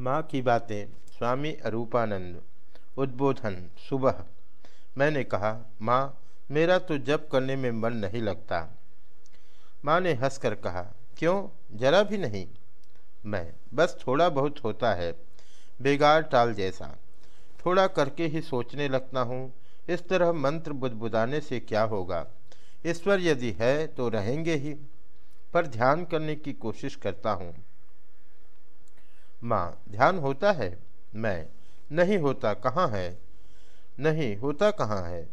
माँ की बातें, स्वामी अरूपानंद। उद्बोधन, सुबह। मैंने कहा, माँ, मेरा तो जप करने में मन नहीं लगता। माँ ने हंसकर कहा, क्यों? जरा भी नहीं। मैं, बस थोड़ा बहुत होता है बेगार टाल जैसा। थोड़ा करके ही सोचने लगता हूँ, इस तरह मंत्र बुदबुदाने से क्या होगा? ईश्वर यदि है तो रहेंगे ही, पर ध्यान करने की कोशिश करता हूँ। माँ, ध्यान होता है? मैं, नहीं होता कहाँ है? नहीं होता कहाँ है?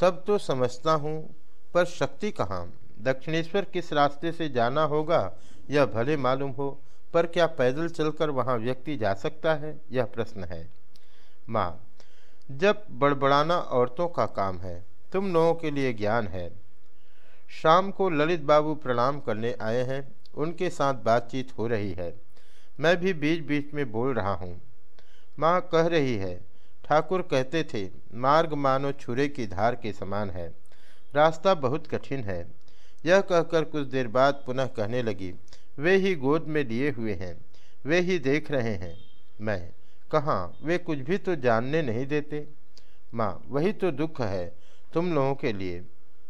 सब तो समझता हूँ, पर शक्ति कहाँ? दक्षिणेश्वर किस रास्ते से जाना होगा, यह भले मालूम हो, पर क्या पैदल चलकर वहाँ व्यक्ति जा सकता है? यह प्रश्न है। माँ, जब बड़बड़ाना औरतों का काम है, तुम लोगों के लिए ज्ञान है। शाम को ललित बाबू प्रणाम करने आए हैं, उनके साथ बातचीत हो रही है। मैं भी बीच बीच में बोल रहा हूँ। माँ कह रही है, ठाकुर कहते थे, मार्ग मानो छुरे की धार के समान है। रास्ता बहुत कठिन है। यह कहकर कुछ देर बाद पुनः कहने लगी, वे ही गोद में लिए हुए हैं, वे ही देख रहे हैं। मैं, कहाँ, वे कुछ भी तो जानने नहीं देते। माँ, वही तो दुख है तुम लोगों के लिए।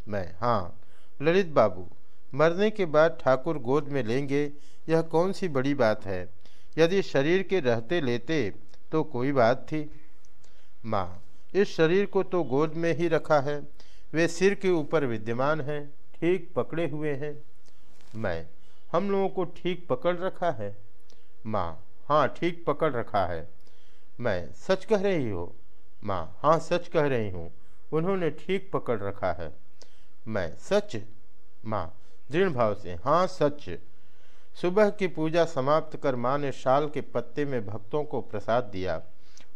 मैं हाँ ललित बाबू, मरने के बाद ठाकुर गोद में लेंगे, यह कौन सी बड़ी बात है? यदि शरीर के रहते लेते तो कोई बात थी। माँ, इस शरीर को तो गोद में ही रखा है। वे सिर के ऊपर विद्यमान हैं, ठीक पकड़े हुए हैं। मैं, हम लोगों को ठीक पकड़ रखा है। माँ हाँ ठीक पकड़ रखा है। मैं, सच कह रही हो? माँ हाँ सच कह रही हूँ। उन्होंने ठीक पकड़ रखा है। मैं, सच? माँ, दृढ़ भाव से हाँ सच। सुबह की पूजा समाप्त कर माँ ने शाल के पत्ते में भक्तों को प्रसाद दिया।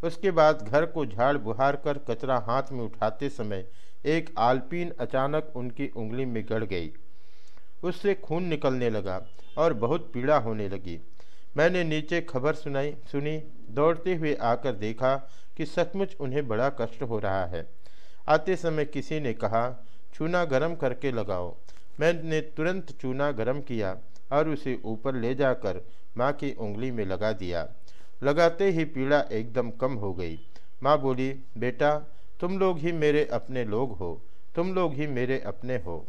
उसके बाद घर को झाड़ बुहार कर कचरा हाथ में उठाते समय एक आलपीन अचानक उनकी उंगली में गड़ गई। उससे खून निकलने लगा और बहुत पीड़ा होने लगी। मैंने नीचे खबर सुनाई, सुनी, दौड़ते हुए आकर देखा कि सचमुच उन्हें बड़ा कष्ट हो रहा है। आते समय किसी ने कहा, चूना गरम करके लगाओ। मैंने तुरंत चूना गरम किया। और उसे ऊपर ले जाकर माँ की उंगली में लगा दिया। लगाते ही पीड़ा एकदम कम हो गई। माँ बोली, बेटा, तुम लोग ही मेरे अपने लोग हो। तुम लोग ही मेरे अपने हो।